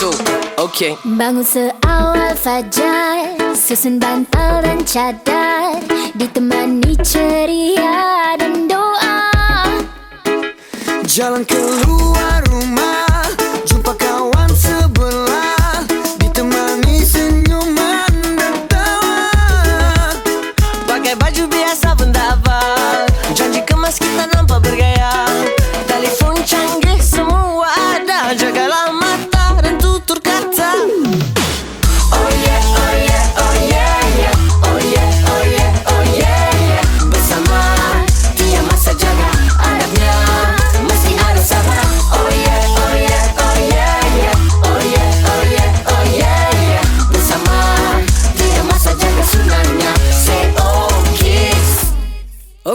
satu Okay. Bangun seawal fajar Susun bantal dan cadar Ditemani ceria dan doa. Jalan keluar.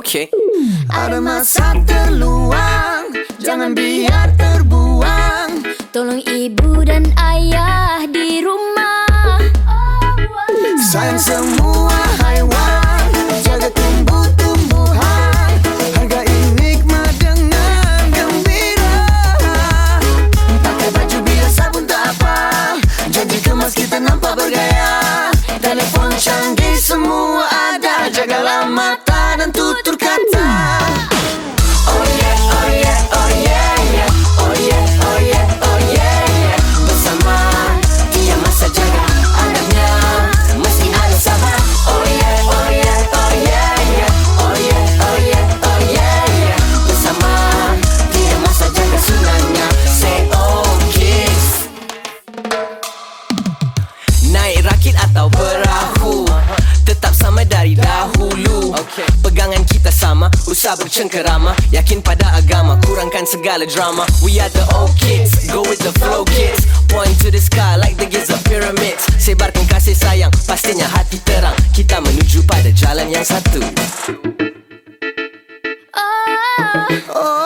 Okey. Ada masa terluang, jangan biar terbuang. Tolong ibu dan ayah di rumah. Oh, Sayang semua. bisa bercengkerama. Yakin pada agama, kurangkan segala drama. We are the old kids, go with the flow kids. Point to the sky like the gates of pyramids. Sebarkan kasih sayang, pastinya hati terang. Kita menuju pada jalan yang satu. Ah. Oh, oh.